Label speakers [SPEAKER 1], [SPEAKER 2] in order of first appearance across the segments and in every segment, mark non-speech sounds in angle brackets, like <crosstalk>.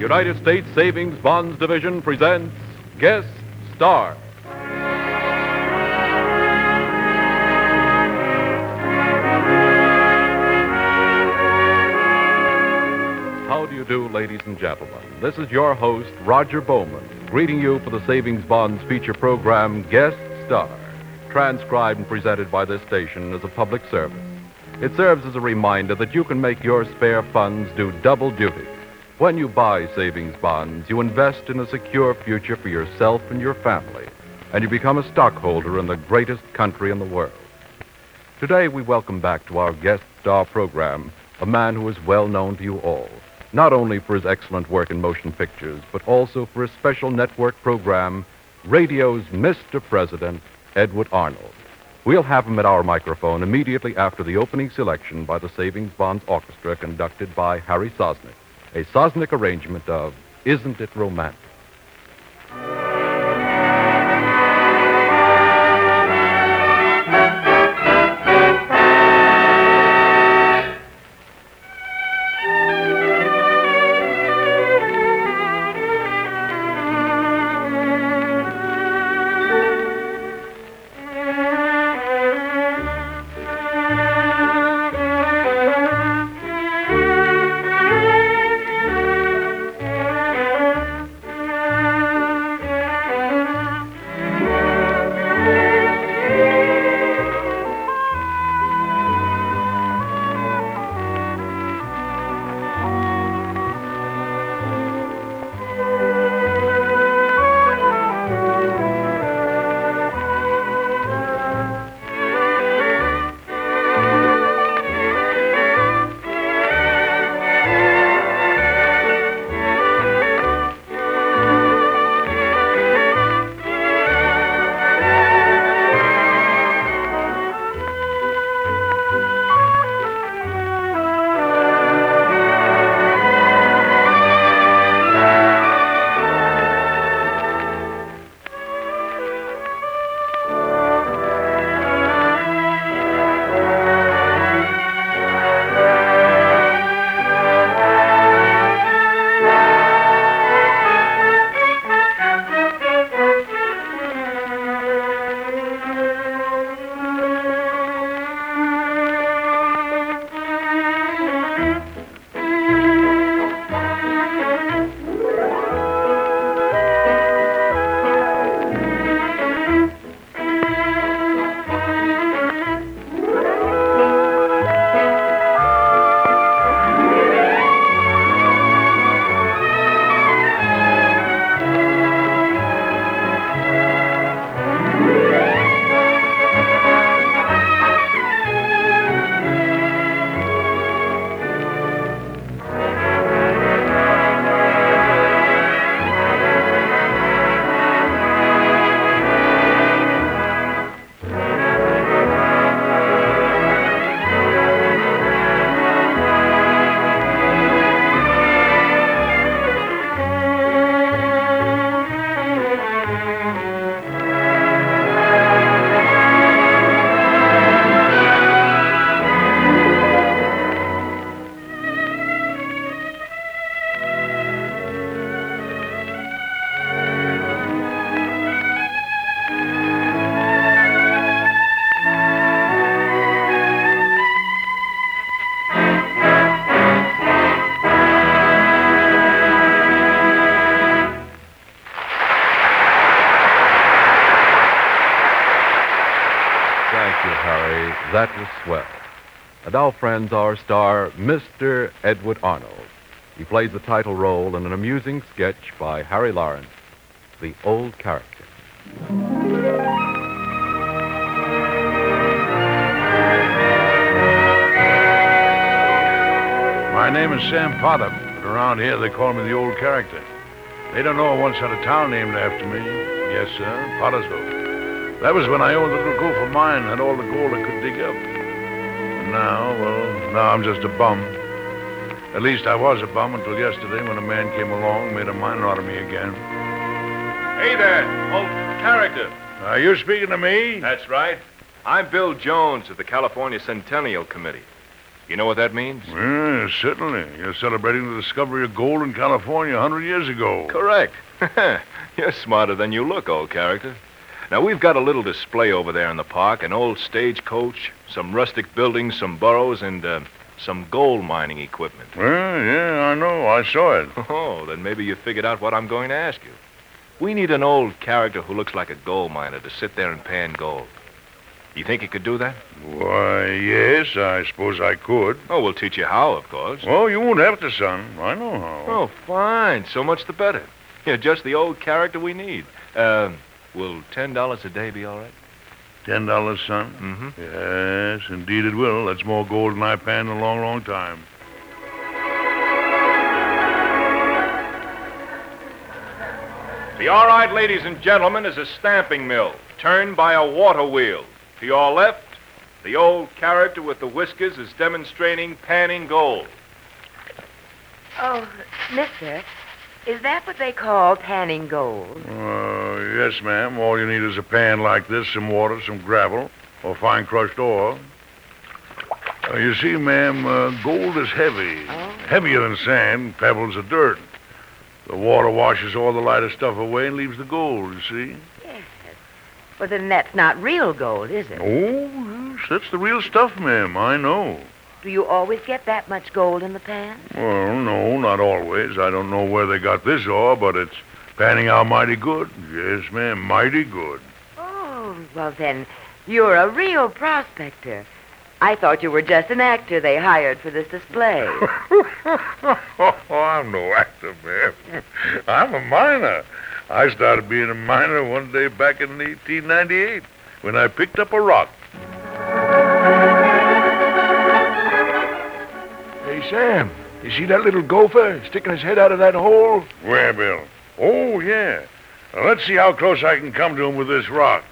[SPEAKER 1] United States Savings Bonds Division presents Guest Star. How do you do, ladies and gentlemen? This is your host, Roger Bowman, greeting you for the Savings Bonds feature program Guest Star, transcribed and presented by this station as a public service. It serves as a reminder that you can make your spare funds do double duty. When you buy savings bonds, you invest in a secure future for yourself and your family, and you become a stockholder in the greatest country in the world. Today, we welcome back to our guest star program a man who is well known to you all, not only for his excellent work in motion pictures, but also for his special network program, radio's Mr. President, Edward Arnold. We'll have him at our microphone immediately after the opening selection by the Savings Bonds Orchestra conducted by Harry Sosnick, a Sosnick arrangement of Isn't It Romantic? Friends, our star, Mr. Edward Arnold. He plays the title role in an amusing sketch by Harry Lawrence, The Old Character.
[SPEAKER 2] My name is Sam Potter, but around here they call me the old character. They don't know I once had a town named after me. Yes, sir, Pottersville. That was when I owned the little gopher mine and all the gold I could dig up. Now, well, now I'm just a bum. At least I was a bum until yesterday when a man came along and made a miner out of me again.
[SPEAKER 3] Hey there, old character.
[SPEAKER 2] Are you speaking to me?
[SPEAKER 3] That's right. I'm Bill Jones of the California Centennial Committee. You know what that means?
[SPEAKER 2] Yeah, certainly. You're celebrating the discovery of gold in California a hundred years ago.
[SPEAKER 3] Correct. <laughs> You're smarter than you look, old character. Now, we've got a little display over there in the park an old stagecoach, some rustic buildings, some burros, and uh, some gold mining equipment.
[SPEAKER 2] Well, yeah, I know. I saw it. <laughs>
[SPEAKER 3] Oh, then maybe you figured out what I'm going to ask you. We need an old character who looks like a gold miner to sit there and pan gold. You think you could do that?
[SPEAKER 2] Why, yes, I suppose I could.
[SPEAKER 3] Oh, we'll teach you how, of course.
[SPEAKER 2] Oh, you won't have to, son. I know how.
[SPEAKER 3] Oh, fine. So much the better. You're just the old character we need. Uh, will $10 a day be all right?
[SPEAKER 2] Ten dollars, son?
[SPEAKER 3] Mm-hmm.
[SPEAKER 2] Yes, indeed it will. That's more gold than I've panned in a long, long time.
[SPEAKER 3] The all right, ladies and gentlemen, is a stamping mill turned by a water wheel. To your left, the old character with the whiskers is demonstrating panning gold.
[SPEAKER 4] Oh, mister, is that what they call panning gold?
[SPEAKER 2] Uh, yes, ma'am. All you need is a pan like this, some water, some gravel, or fine crushed ore. Uh, you see, ma'am, uh, gold is heavy.
[SPEAKER 4] Oh.
[SPEAKER 2] Heavier than sand, pebbles of dirt. The water washes all the lighter stuff away and leaves the gold, you see?
[SPEAKER 4] Yes. Well, then that's not real gold, is it?
[SPEAKER 2] Oh, yes, that's the real stuff, ma'am. I know.
[SPEAKER 4] Do you always get that much gold in the pan?
[SPEAKER 2] Well, no, not always. I don't know where they got this ore, but it's panning out mighty good. Yes, ma'am, mighty good.
[SPEAKER 4] Oh, well, then you're a real prospector. I thought you were just an actor they hired for this display. <laughs>
[SPEAKER 2] oh, I'm no actor, ma'am. I'm a miner. I started being a miner one day back in 1898 when I picked up a rock.
[SPEAKER 5] Sam, you see that little gopher sticking his head out of that hole?
[SPEAKER 2] Where, Bill? Oh, yeah. Now, let's see how close I can come to him with this rock.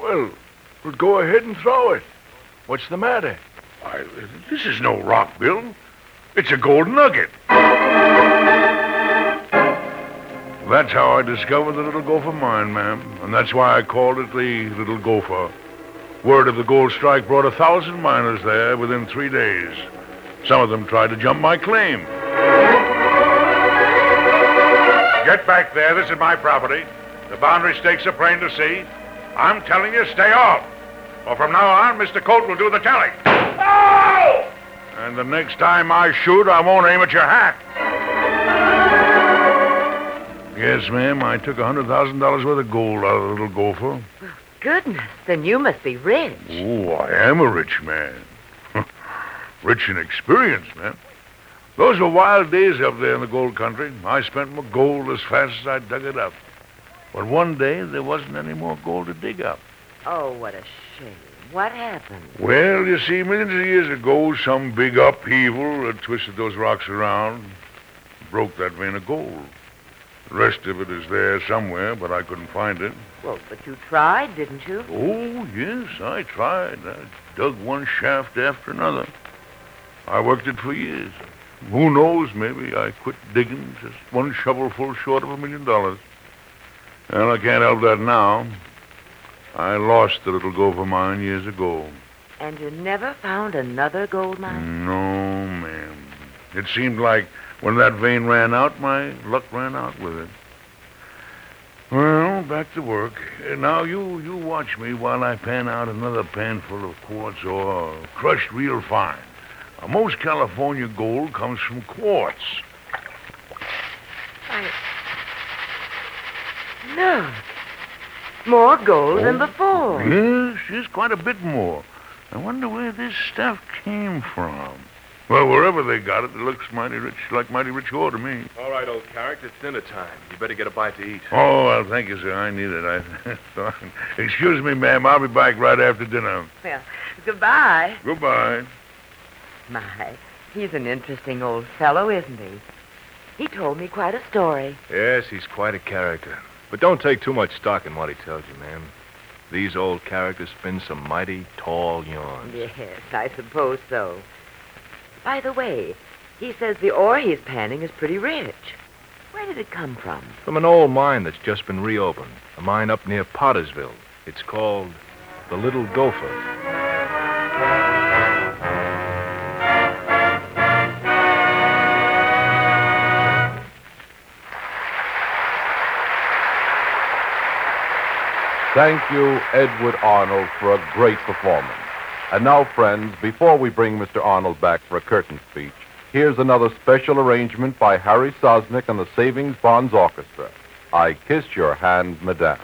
[SPEAKER 5] Well, well, go ahead and throw it. What's the matter?
[SPEAKER 2] Why, this is no rock, Bill. It's a gold nugget. That's how I discovered the Little Gopher mine, ma'am. And that's why I called it the Little Gopher. Word of the gold strike brought a thousand miners there within three days. Some of them tried to jump my claim. Get back there. This is my property. The boundary stakes are plain to see. I'm telling you, stay off. Or from now on, Mr. Colt will do the telling. Oh! And the next time I shoot, I won't aim at your hat. Yes, ma'am, I took a $100,000 worth of gold out of the little gopher.
[SPEAKER 4] Goodness, then you must be rich.
[SPEAKER 2] Oh, I am a rich man. Rich in experience, man. Those were wild days up there in the gold country. I spent my gold as fast as I dug it up. But one day, there wasn't any more gold to dig up.
[SPEAKER 4] Oh, what a shame. What happened?
[SPEAKER 2] Well, you see, millions of years ago, some big upheaval had twisted those rocks around, broke that vein of gold. The rest of it is there somewhere, but I couldn't find it.
[SPEAKER 4] Well, but you tried, didn't you?
[SPEAKER 2] Oh, yes, I tried. I dug one shaft after another. I worked it for years. Who knows, maybe I quit digging just one shovelful short of a million dollars. Well, I can't help that now. I lost the little gopher mine years ago.
[SPEAKER 4] And you never found another gold mine?
[SPEAKER 2] No, ma'am. It seemed like when that vein ran out, my luck ran out with it. Well, back to work. Now you you watch me while I pan out another panful of quartz ore, crushed real fine. Now, most California gold comes from quartz.
[SPEAKER 4] I... Look. More gold than
[SPEAKER 2] Oh.
[SPEAKER 4] before.
[SPEAKER 2] Yes, yes, quite a bit more. I wonder where this stuff came from. Well, wherever they got it, it looks mighty rich, like mighty rich ore to me.
[SPEAKER 3] All right, old character, it's dinner time. You better get a bite to eat.
[SPEAKER 2] Oh, well, thank you, sir. I need it. I... <laughs> Excuse me, ma'am. I'll be back right after dinner.
[SPEAKER 4] Well, goodbye.
[SPEAKER 2] Goodbye.
[SPEAKER 4] My, he's an interesting old fellow, isn't he? He told me quite a story.
[SPEAKER 3] Yes, he's quite a character. But don't take too much stock in what he tells you, ma'am. These old characters spin some mighty tall yarns.
[SPEAKER 4] Yes, I suppose so. By the way, he says the ore he's panning is pretty rich. Where did it come from?
[SPEAKER 3] From an old mine that's just been reopened. A mine up near Pottersville. It's called the Little Gopher.
[SPEAKER 1] Thank you, Edward Arnold, for a great performance. And now, friends, before we bring Mr. Arnold back for a curtain speech, here's another special arrangement by Harry Sosnick and the Savings Bonds Orchestra. I Kiss Your Hand, Madame.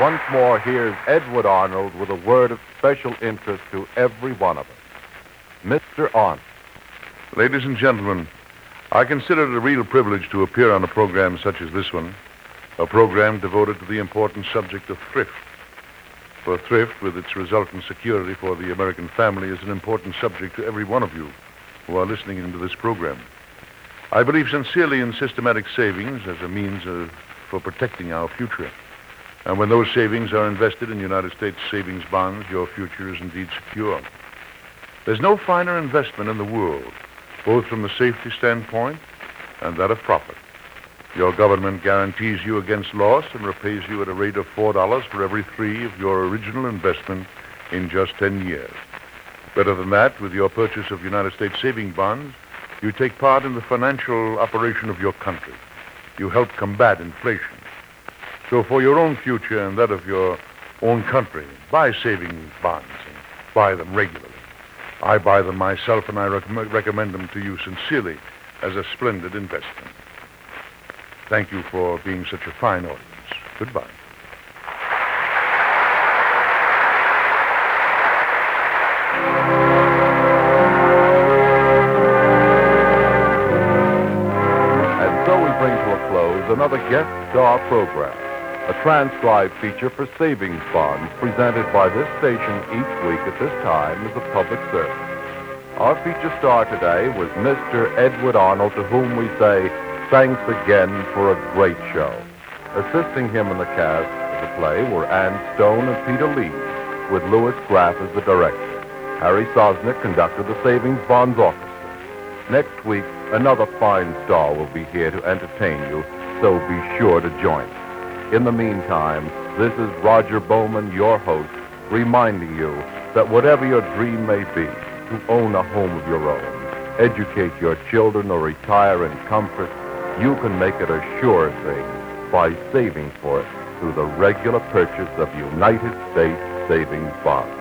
[SPEAKER 1] Once more, here's Edward Arnold with a word of special interest to every one of us. Mr. Arnold.
[SPEAKER 2] Ladies and gentlemen, I consider it a real privilege to appear on a program such as this one, a program devoted to the important subject of thrift. For thrift, with its resultant security for the American family, is an important subject to every one of you who are listening into this program. I believe sincerely in systematic savings as a means of, for protecting our future. And when those savings are invested in United States savings bonds, your future is indeed secure. There's no finer investment in the world, both from the safety standpoint and that of profit. Your government guarantees you against loss and repays you at a rate of $4 for every three of your original investment in just 10 years. Better than that, with your purchase of United States saving bonds, you take part in the financial operation of your country. You help combat inflation. So for your own future and that of your own country, buy savings bonds and buy them regularly. I buy them myself and I rec- recommend them to you sincerely as a splendid investment. Thank you for being such a fine audience. Goodbye.
[SPEAKER 1] And so we bring to a close another guest star program, a transcribed feature for savings bonds presented by this station each week at this time as a public service. Our feature star today was Mr. Edward Arnold, to whom we say thanks again for a great show. Assisting him in the cast of the play were Ann Stone and Peter Lee, with Louis Graff as the director. Harry Sosnick conducted the Savings Bonds Orchestra. Next week, another fine star will be here to entertain you, so be sure to join us. In the meantime, this is Roger Bowman, your host, reminding you that whatever your dream may be, to own a home of your own, educate your children, or retire in comfort, you can make it a sure thing by saving for it through the regular purchase of United States savings bonds.